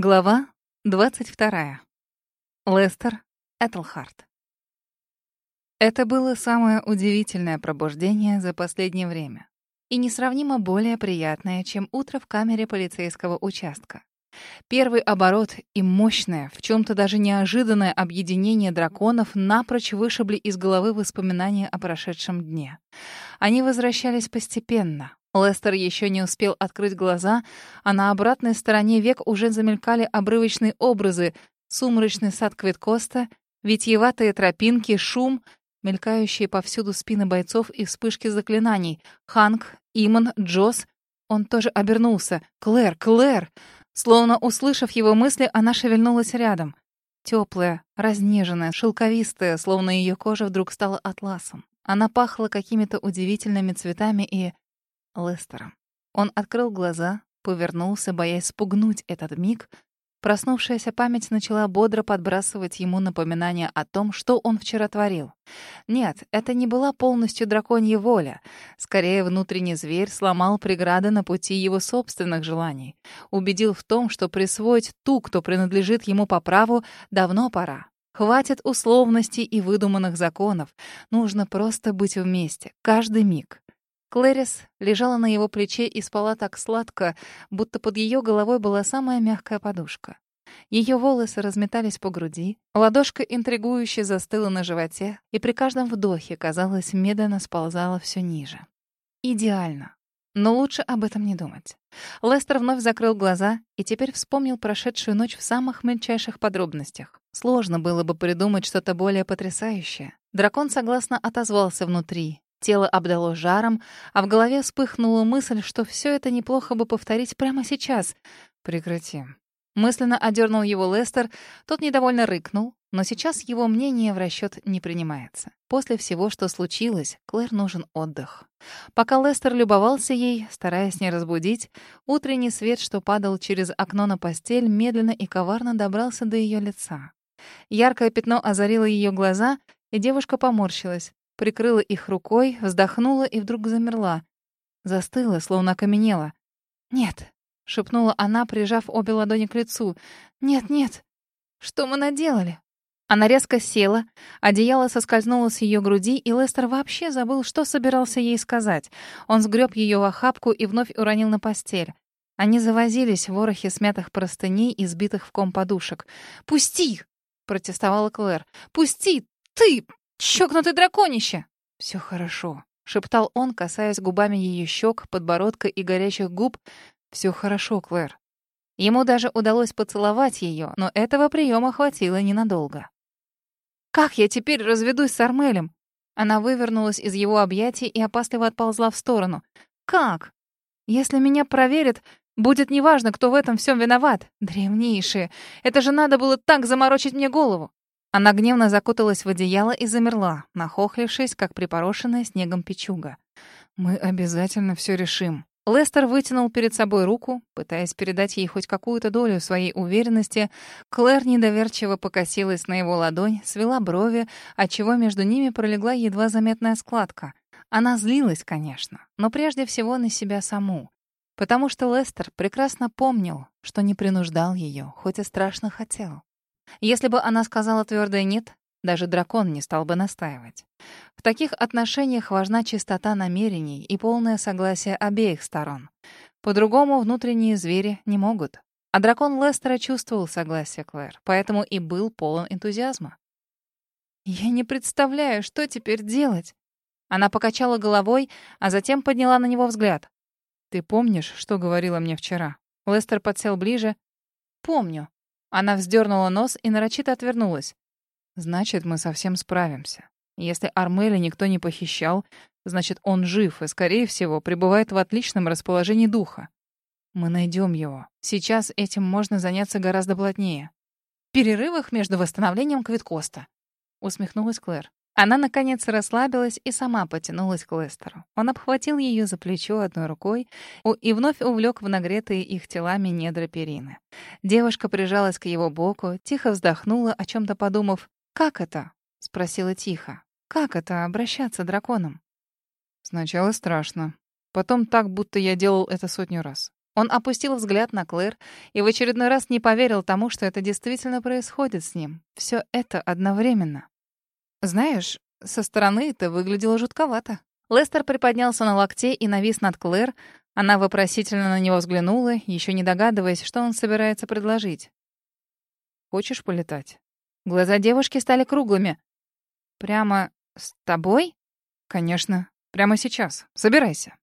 Глава 22. Лестер Этельхарт. Это было самое удивительное пробуждение за последнее время и несравнимо более приятное, чем утро в камере полицейского участка. Первый оборот и мощное, в чем-то даже неожиданное объединение драконов напрочь вышибли из головы воспоминания о прошедшем дне. Они возвращались постепенно, Лестер еще не успел открыть глаза, а на обратной стороне век уже замелькали обрывочные образы. Сумрачный сад Квиткоста, витьеватые тропинки, шум, мелькающие повсюду спины бойцов и вспышки заклинаний. Ханк, Имон, Джос. Он тоже обернулся. «Клэр! Клэр!» Словно услышав его мысли, она шевельнулась рядом. Теплая, разнеженная, шелковистая, словно ее кожа вдруг стала атласом. Она пахла какими-то удивительными цветами и Лестером. Он открыл глаза, повернулся, боясь спугнуть этот миг. Проснувшаяся память начала бодро подбрасывать ему напоминания о том, что он вчера творил. Нет, это не была полностью драконья воля. Скорее, внутренний зверь сломал преграды на пути его собственных желаний. Убедил в том, что присвоить ту, кто принадлежит ему по праву, давно пора. Хватит условностей и выдуманных законов. Нужно просто быть вместе, каждый миг. Клэрис лежала на его плече и спала так сладко, будто под ее головой была самая мягкая подушка. Ее волосы разметались по груди, ладошка интригующе застыла на животе и при каждом вдохе, казалось, медленно сползала все ниже. Идеально. Но лучше об этом не думать. Лестер вновь закрыл глаза и теперь вспомнил прошедшую ночь в самых мельчайших подробностях. Сложно было бы придумать что-то более потрясающее. Дракон согласно отозвался внутри, Тело обдало жаром, а в голове вспыхнула мысль, что все это неплохо бы повторить прямо сейчас. Прекрати. Мысленно одернул его Лестер, тот недовольно рыкнул, но сейчас его мнение в расчет не принимается. После всего, что случилось, Клэр нужен отдых. Пока Лестер любовался ей, стараясь не разбудить, утренний свет, что падал через окно на постель, медленно и коварно добрался до ее лица. Яркое пятно озарило ее глаза, и девушка поморщилась прикрыла их рукой, вздохнула и вдруг замерла. Застыла, словно окаменела. «Нет», — шепнула она, прижав обе ладони к лицу. «Нет, нет. Что мы наделали?» Она резко села, одеяло соскользнуло с ее груди, и Лестер вообще забыл, что собирался ей сказать. Он сгреб ее в охапку и вновь уронил на постель. Они завозились в ворохе смятых простыней и сбитых в ком подушек. «Пусти!» — протестовала Клэр. «Пусти! Ты! «Чокнутый драконище!» «Все хорошо», — шептал он, касаясь губами ее щек, подбородка и горячих губ. «Все хорошо, Клэр». Ему даже удалось поцеловать ее, но этого приема хватило ненадолго. «Как я теперь разведусь с Армелем?» Она вывернулась из его объятий и опасливо отползла в сторону. «Как? Если меня проверят, будет неважно, кто в этом всем виноват. Древнейшие. Это же надо было так заморочить мне голову. Она гневно закуталась в одеяло и замерла, нахохлившись, как припорошенная снегом печуга. «Мы обязательно все решим». Лестер вытянул перед собой руку, пытаясь передать ей хоть какую-то долю своей уверенности. Клэр недоверчиво покосилась на его ладонь, свела брови, отчего между ними пролегла едва заметная складка. Она злилась, конечно, но прежде всего на себя саму. Потому что Лестер прекрасно помнил, что не принуждал ее, хоть и страшно хотел. Если бы она сказала твердое «нет», даже дракон не стал бы настаивать. В таких отношениях важна чистота намерений и полное согласие обеих сторон. По-другому внутренние звери не могут. А дракон Лестера чувствовал согласие Клэр, поэтому и был полон энтузиазма. «Я не представляю, что теперь делать?» Она покачала головой, а затем подняла на него взгляд. «Ты помнишь, что говорила мне вчера?» Лестер подсел ближе. «Помню. Она вздернула нос и нарочито отвернулась. «Значит, мы совсем справимся. Если Армеля никто не похищал, значит, он жив и, скорее всего, пребывает в отличном расположении духа. Мы найдем его. Сейчас этим можно заняться гораздо плотнее. В перерывах между восстановлением Квиткоста», — усмехнулась Клэр. Она, наконец, расслабилась и сама потянулась к Лестеру. Он обхватил ее за плечо одной рукой и вновь увлек в нагретые их телами недра перины. Девушка прижалась к его боку, тихо вздохнула, о чем то подумав. «Как это?» — спросила тихо. «Как это — обращаться драконом?» Сначала страшно. Потом так, будто я делал это сотню раз. Он опустил взгляд на Клэр и в очередной раз не поверил тому, что это действительно происходит с ним. Все это одновременно. Знаешь, со стороны это выглядело жутковато. Лестер приподнялся на локте и навис над Клэр. Она вопросительно на него взглянула, еще не догадываясь, что он собирается предложить. «Хочешь полетать?» Глаза девушки стали круглыми. «Прямо с тобой?» «Конечно. Прямо сейчас. Собирайся».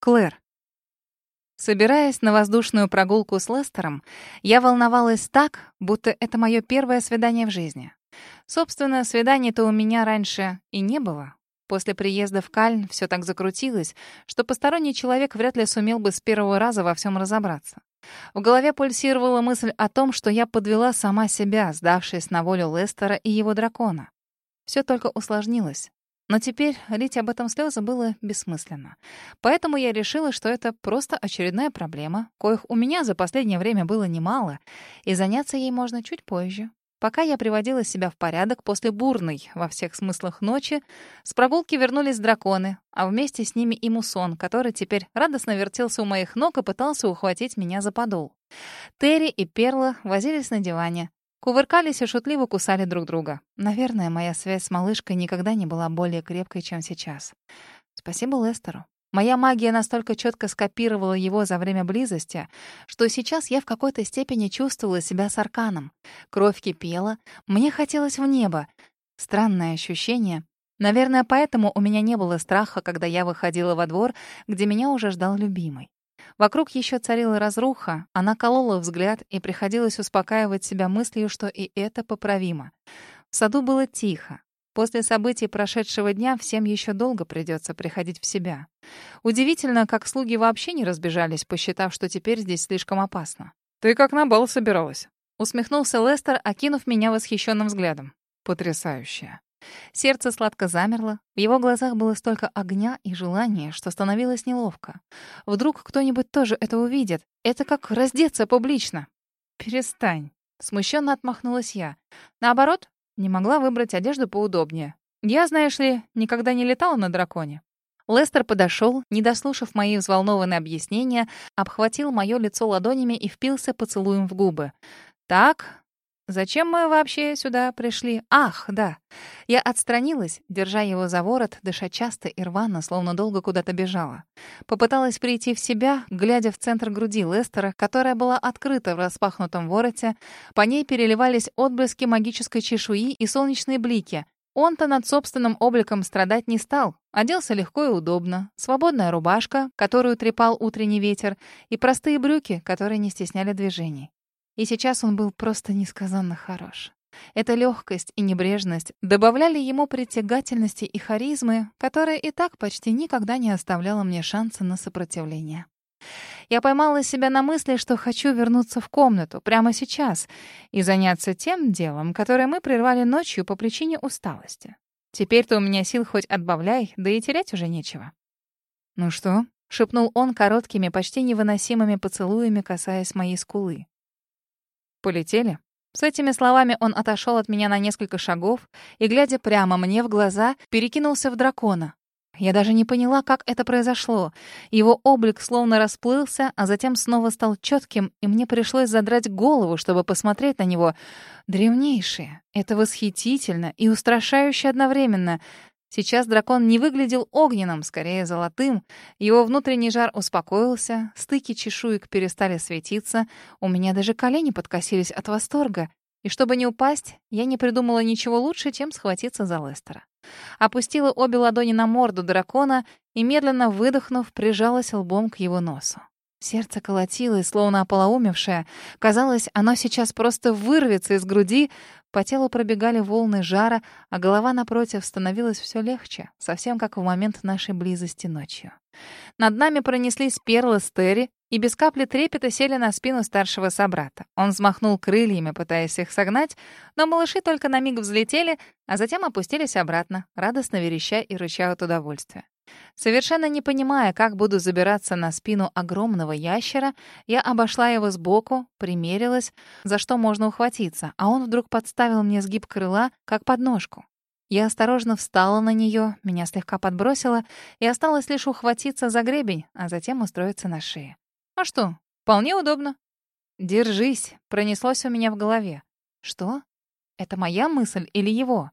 Клэр. Собираясь на воздушную прогулку с Лестером, я волновалась так, будто это мое первое свидание в жизни. Собственно, свиданий-то у меня раньше и не было. После приезда в Кальн все так закрутилось, что посторонний человек вряд ли сумел бы с первого раза во всем разобраться. В голове пульсировала мысль о том, что я подвела сама себя, сдавшись на волю Лестера и его дракона. Все только усложнилось. Но теперь лить об этом слезы было бессмысленно. Поэтому я решила, что это просто очередная проблема, коих у меня за последнее время было немало, и заняться ей можно чуть позже. Пока я приводила себя в порядок после бурной, во всех смыслах ночи, с прогулки вернулись драконы, а вместе с ними и Мусон, который теперь радостно вертелся у моих ног и пытался ухватить меня за подол. Терри и Перла возились на диване. Кувыркались и шутливо кусали друг друга. Наверное, моя связь с малышкой никогда не была более крепкой, чем сейчас. Спасибо Лестеру. Моя магия настолько четко скопировала его за время близости, что сейчас я в какой-то степени чувствовала себя с арканом. Кровь кипела, мне хотелось в небо. Странное ощущение. Наверное, поэтому у меня не было страха, когда я выходила во двор, где меня уже ждал любимый. Вокруг еще царила разруха, она колола взгляд, и приходилось успокаивать себя мыслью, что и это поправимо. В саду было тихо. После событий прошедшего дня всем еще долго придется приходить в себя. Удивительно, как слуги вообще не разбежались, посчитав, что теперь здесь слишком опасно. «Ты как на бал собиралась?» Усмехнулся Лестер, окинув меня восхищенным взглядом. «Потрясающе. Сердце сладко замерло, в его глазах было столько огня и желания, что становилось неловко. Вдруг кто-нибудь тоже это увидит. Это как раздеться публично. «Перестань», — смущенно отмахнулась я. Наоборот, не могла выбрать одежду поудобнее. Я, знаешь ли, никогда не летала на драконе. Лестер подошел, не дослушав мои взволнованные объяснения, обхватил мое лицо ладонями и впился поцелуем в губы. «Так, Зачем мы вообще сюда пришли? Ах, да. Я отстранилась, держа его за ворот, дыша часто и рвано, словно долго куда-то бежала. Попыталась прийти в себя, глядя в центр груди Лестера, которая была открыта в распахнутом вороте. По ней переливались отблески магической чешуи и солнечные блики. Он-то над собственным обликом страдать не стал. Оделся легко и удобно. Свободная рубашка, которую трепал утренний ветер, и простые брюки, которые не стесняли движений. И сейчас он был просто несказанно хорош. Эта легкость и небрежность добавляли ему притягательности и харизмы, которая и так почти никогда не оставляла мне шанса на сопротивление. Я поймала себя на мысли, что хочу вернуться в комнату прямо сейчас и заняться тем делом, которое мы прервали ночью по причине усталости. Теперь-то у меня сил хоть отбавляй, да и терять уже нечего. «Ну что?» — шепнул он короткими, почти невыносимыми поцелуями, касаясь моей скулы. Полетели. С этими словами он отошел от меня на несколько шагов и, глядя прямо мне в глаза, перекинулся в дракона. Я даже не поняла, как это произошло. Его облик словно расплылся, а затем снова стал четким, и мне пришлось задрать голову, чтобы посмотреть на него. Древнейшее. Это восхитительно и устрашающе одновременно. Сейчас дракон не выглядел огненным, скорее золотым. Его внутренний жар успокоился, стыки чешуек перестали светиться, у меня даже колени подкосились от восторга. И чтобы не упасть, я не придумала ничего лучше, чем схватиться за Лестера. Опустила обе ладони на морду дракона и, медленно выдохнув, прижалась лбом к его носу. Сердце колотилось, словно ополоумевшее. Казалось, оно сейчас просто вырвется из груди. По телу пробегали волны жара, а голова напротив становилась все легче, совсем как в момент нашей близости ночью. Над нами пронеслись перлы Стери и без капли трепета сели на спину старшего собрата. Он взмахнул крыльями, пытаясь их согнать, но малыши только на миг взлетели, а затем опустились обратно, радостно вереща и рыча от удовольствия. Совершенно не понимая, как буду забираться на спину огромного ящера, я обошла его сбоку, примерилась, за что можно ухватиться, а он вдруг подставил мне сгиб крыла, как подножку. Я осторожно встала на нее, меня слегка подбросило, и осталось лишь ухватиться за гребень, а затем устроиться на шее. А что, вполне удобно. «Держись», — пронеслось у меня в голове. «Что? Это моя мысль или его?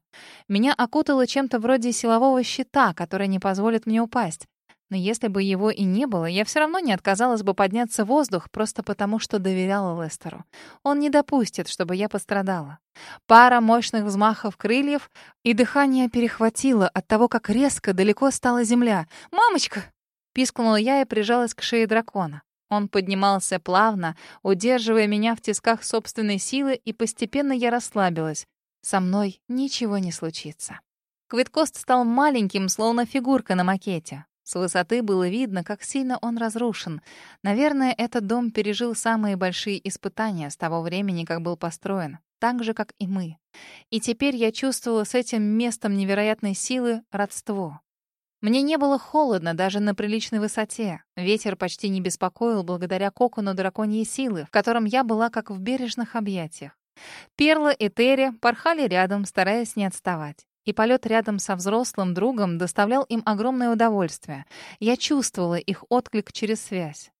Меня окутало чем-то вроде силового щита, который не позволит мне упасть. Но если бы его и не было, я все равно не отказалась бы подняться в воздух, просто потому что доверяла Лестеру. Он не допустит, чтобы я пострадала. Пара мощных взмахов крыльев, и дыхание перехватило от того, как резко далеко стала земля. «Мамочка!» — пискнула я и прижалась к шее дракона. Он поднимался плавно, удерживая меня в тисках собственной силы, и постепенно я расслабилась. Со мной ничего не случится. Квиткост стал маленьким, словно фигурка на макете. С высоты было видно, как сильно он разрушен. Наверное, этот дом пережил самые большие испытания с того времени, как был построен, так же, как и мы. И теперь я чувствовала с этим местом невероятной силы родство. Мне не было холодно даже на приличной высоте. Ветер почти не беспокоил благодаря кокону драконьей силы, в котором я была как в бережных объятиях. Перла и Терри порхали рядом, стараясь не отставать. И полет рядом со взрослым другом доставлял им огромное удовольствие. Я чувствовала их отклик через связь.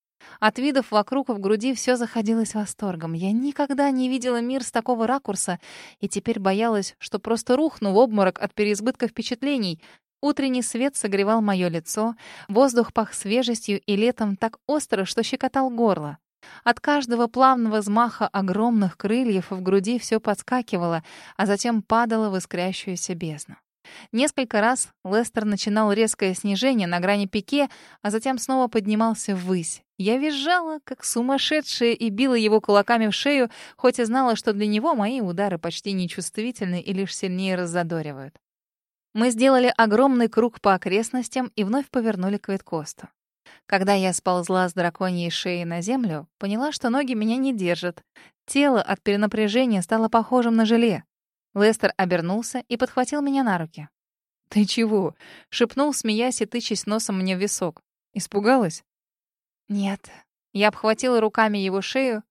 От видов вокруг в груди все заходилось восторгом. Я никогда не видела мир с такого ракурса и теперь боялась, что просто рухну в обморок от переизбытка впечатлений. Утренний свет согревал мое лицо, воздух пах свежестью и летом так остро, что щекотал горло. От каждого плавного взмаха огромных крыльев в груди все подскакивало, а затем падало в искрящуюся бездну. Несколько раз Лестер начинал резкое снижение на грани пике, а затем снова поднимался ввысь. Я визжала, как сумасшедшая, и била его кулаками в шею, хоть и знала, что для него мои удары почти нечувствительны и лишь сильнее раззадоривают. Мы сделали огромный круг по окрестностям и вновь повернули к Виткосту. Когда я сползла с драконьей шеи на землю, поняла, что ноги меня не держат. Тело от перенапряжения стало похожим на желе. Лестер обернулся и подхватил меня на руки. «Ты чего?» — шепнул, смеясь и тычась носом мне в висок. «Испугалась?» «Нет». Я обхватила руками его шею.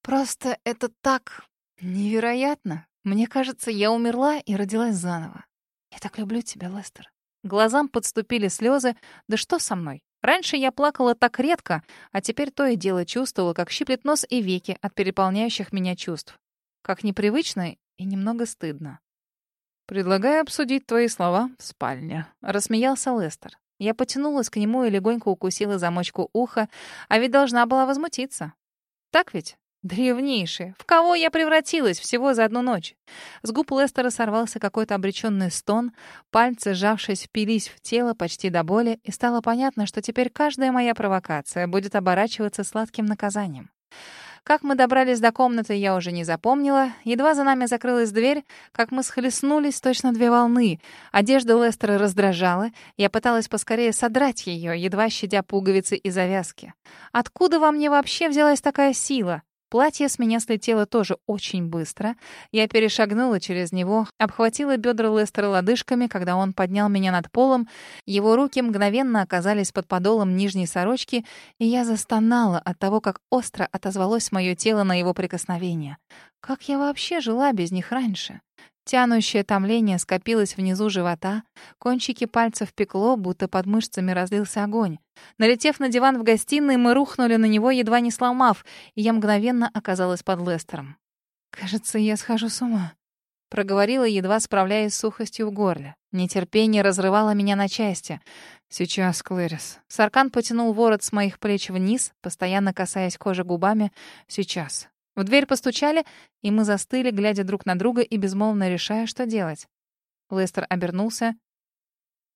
«Просто это так невероятно. Мне кажется, я умерла и родилась заново. Я так люблю тебя, Лестер. Глазам подступили слезы. Да что со мной? Раньше я плакала так редко, а теперь то и дело чувствовала, как щиплет нос и веки от переполняющих меня чувств. Как непривычно и немного стыдно. «Предлагаю обсудить твои слова в спальне», — рассмеялся Лестер. Я потянулась к нему и легонько укусила замочку уха, а ведь должна была возмутиться. Так ведь? Древнейшие. В кого я превратилась всего за одну ночь? С губ Лестера сорвался какой-то обреченный стон, пальцы, сжавшись, впились в тело почти до боли, и стало понятно, что теперь каждая моя провокация будет оборачиваться сладким наказанием. Как мы добрались до комнаты, я уже не запомнила. Едва за нами закрылась дверь, как мы схлестнулись точно две волны. Одежда Лестера раздражала. Я пыталась поскорее содрать ее, едва щадя пуговицы и завязки. Откуда во мне вообще взялась такая сила? Платье с меня слетело тоже очень быстро. Я перешагнула через него, обхватила бедра Лестера лодыжками, когда он поднял меня над полом. Его руки мгновенно оказались под подолом нижней сорочки, и я застонала от того, как остро отозвалось мое тело на его прикосновение. Как я вообще жила без них раньше? Тянущее томление скопилось внизу живота, кончики пальцев пекло, будто под мышцами разлился огонь. Налетев на диван в гостиной, мы рухнули на него, едва не сломав, и я мгновенно оказалась под Лестером. «Кажется, я схожу с ума», — проговорила, едва справляясь с сухостью в горле. Нетерпение разрывало меня на части. «Сейчас, Клэрис». Саркан потянул ворот с моих плеч вниз, постоянно касаясь кожи губами. «Сейчас. В дверь постучали, и мы застыли, глядя друг на друга и безмолвно решая, что делать. Лестер обернулся.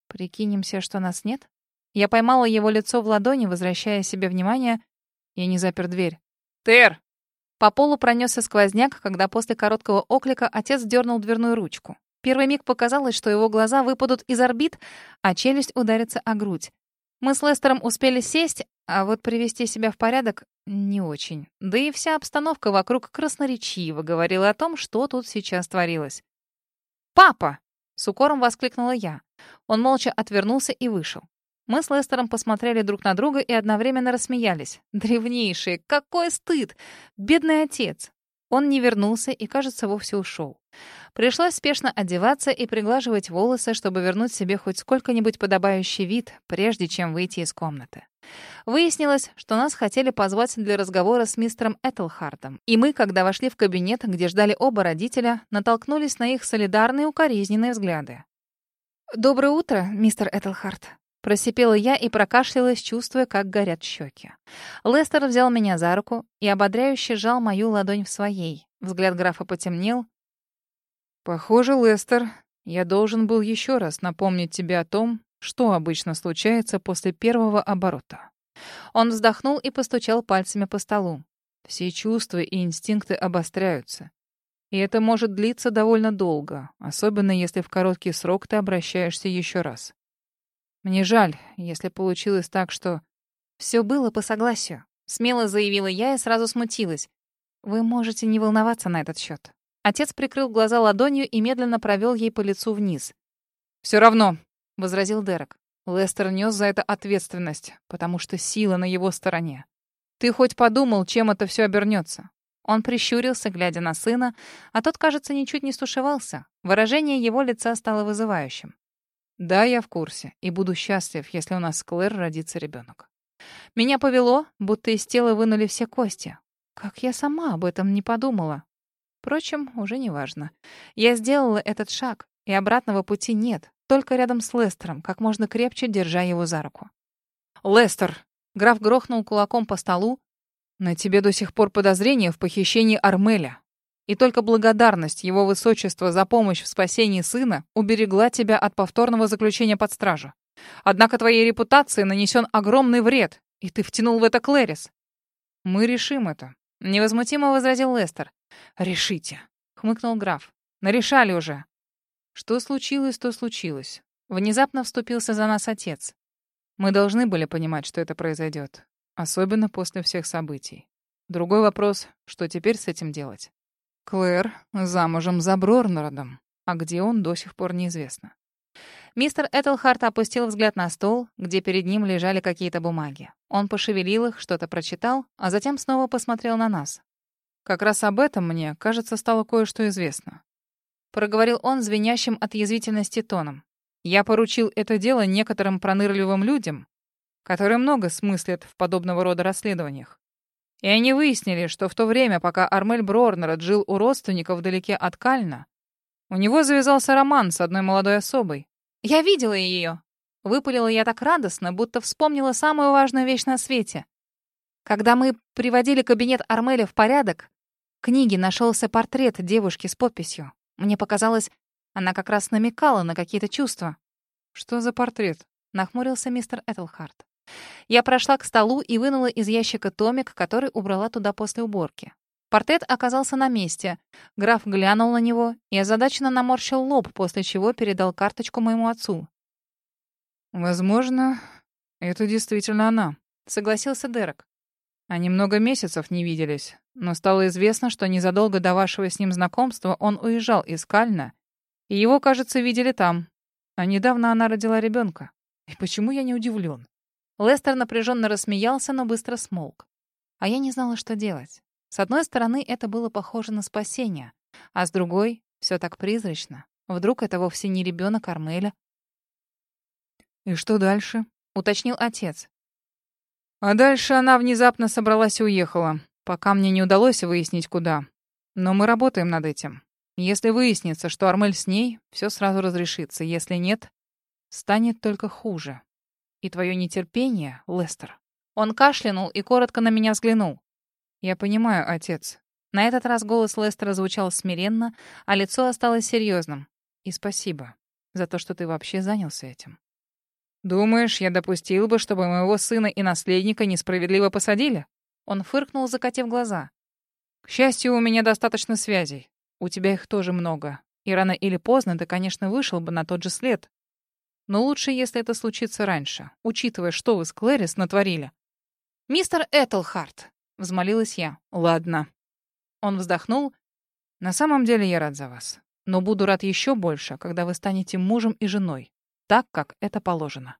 «Прикинемся, что нас нет?» Я поймала его лицо в ладони, возвращая себе внимание. Я не запер дверь. «Тер!» По полу пронесся сквозняк, когда после короткого оклика отец дернул дверную ручку. Первый миг показалось, что его глаза выпадут из орбит, а челюсть ударится о грудь. Мы с Лестером успели сесть, а вот привести себя в порядок не очень. Да и вся обстановка вокруг красноречиво говорила о том, что тут сейчас творилось. «Папа!» — с укором воскликнула я. Он молча отвернулся и вышел. Мы с Лестером посмотрели друг на друга и одновременно рассмеялись. Древнейшие, какой стыд! Бедный отец! Он не вернулся и, кажется, вовсе ушел. Пришлось спешно одеваться и приглаживать волосы, чтобы вернуть себе хоть сколько-нибудь подобающий вид, прежде чем выйти из комнаты. Выяснилось, что нас хотели позвать для разговора с мистером Этельхартом, и мы, когда вошли в кабинет, где ждали оба родителя, натолкнулись на их солидарные укоризненные взгляды. «Доброе утро, мистер Этельхарт», Просипела я и прокашлялась, чувствуя, как горят щеки. Лестер взял меня за руку и ободряюще сжал мою ладонь в своей. Взгляд графа потемнел. «Похоже, Лестер, я должен был еще раз напомнить тебе о том, что обычно случается после первого оборота». Он вздохнул и постучал пальцами по столу. Все чувства и инстинкты обостряются. И это может длиться довольно долго, особенно если в короткий срок ты обращаешься еще раз. Мне жаль, если получилось так, что... Все было по согласию. Смело заявила я и сразу смутилась. Вы можете не волноваться на этот счет. Отец прикрыл глаза ладонью и медленно провел ей по лицу вниз. Все равно, возразил Дерек. Лестер нес за это ответственность, потому что сила на его стороне. Ты хоть подумал, чем это все обернется? Он прищурился, глядя на сына, а тот, кажется, ничуть не стушевался. Выражение его лица стало вызывающим. Да, я в курсе, и буду счастлив, если у нас с Клэр родится ребенок. Меня повело, будто из тела вынули все кости. Как я сама об этом не подумала. Впрочем, уже не важно. Я сделала этот шаг, и обратного пути нет, только рядом с Лестером, как можно крепче держа его за руку. «Лестер!» Граф грохнул кулаком по столу. «На тебе до сих пор подозрение в похищении Армеля. И только благодарность его высочества за помощь в спасении сына уберегла тебя от повторного заключения под стражу. Однако твоей репутации нанесен огромный вред, и ты втянул в это Клэрис. Мы решим это, невозмутимо возразил Лестер. Решите, хмыкнул граф. Нарешали уже. Что случилось, то случилось. Внезапно вступился за нас отец. Мы должны были понимать, что это произойдет, особенно после всех событий. Другой вопрос, что теперь с этим делать? Клэр замужем за Брорнеродом, а где он до сих пор неизвестно. Мистер Этельхарт опустил взгляд на стол, где перед ним лежали какие-то бумаги. Он пошевелил их, что-то прочитал, а затем снова посмотрел на нас. «Как раз об этом мне, кажется, стало кое-что известно», — проговорил он звенящим от язвительности тоном. «Я поручил это дело некоторым пронырливым людям, которые много смыслят в подобного рода расследованиях. И они выяснили, что в то время, пока Армель Брорнер жил у родственников вдалеке от Кальна, у него завязался роман с одной молодой особой. «Я видела ее!» Выпалила я так радостно, будто вспомнила самую важную вещь на свете. Когда мы приводили кабинет Армеля в порядок, в книге нашелся портрет девушки с подписью. Мне показалось, она как раз намекала на какие-то чувства. «Что за портрет?» — нахмурился мистер Этельхарт. Я прошла к столу и вынула из ящика томик, который убрала туда после уборки. Портрет оказался на месте. Граф глянул на него и озадаченно наморщил лоб, после чего передал карточку моему отцу. «Возможно, это действительно она», — согласился Дерек. «Они много месяцев не виделись, но стало известно, что незадолго до вашего с ним знакомства он уезжал из Кальна, и его, кажется, видели там. А недавно она родила ребенка. И почему я не удивлен? Лестер напряженно рассмеялся, но быстро смолк. А я не знала, что делать. С одной стороны, это было похоже на спасение, а с другой — все так призрачно. Вдруг это вовсе не ребенок Армеля? «И что дальше?» — уточнил отец. А дальше она внезапно собралась и уехала, пока мне не удалось выяснить, куда. Но мы работаем над этим. Если выяснится, что Армель с ней, все сразу разрешится. Если нет, станет только хуже и твое нетерпение, Лестер». Он кашлянул и коротко на меня взглянул. «Я понимаю, отец». На этот раз голос Лестера звучал смиренно, а лицо осталось серьезным. «И спасибо за то, что ты вообще занялся этим». «Думаешь, я допустил бы, чтобы моего сына и наследника несправедливо посадили?» Он фыркнул, закатив глаза. «К счастью, у меня достаточно связей. У тебя их тоже много. И рано или поздно ты, конечно, вышел бы на тот же след. Но лучше, если это случится раньше, учитывая, что вы с Клэрис натворили. «Мистер Этельхарт», — взмолилась я. «Ладно». Он вздохнул. «На самом деле я рад за вас. Но буду рад еще больше, когда вы станете мужем и женой, так, как это положено».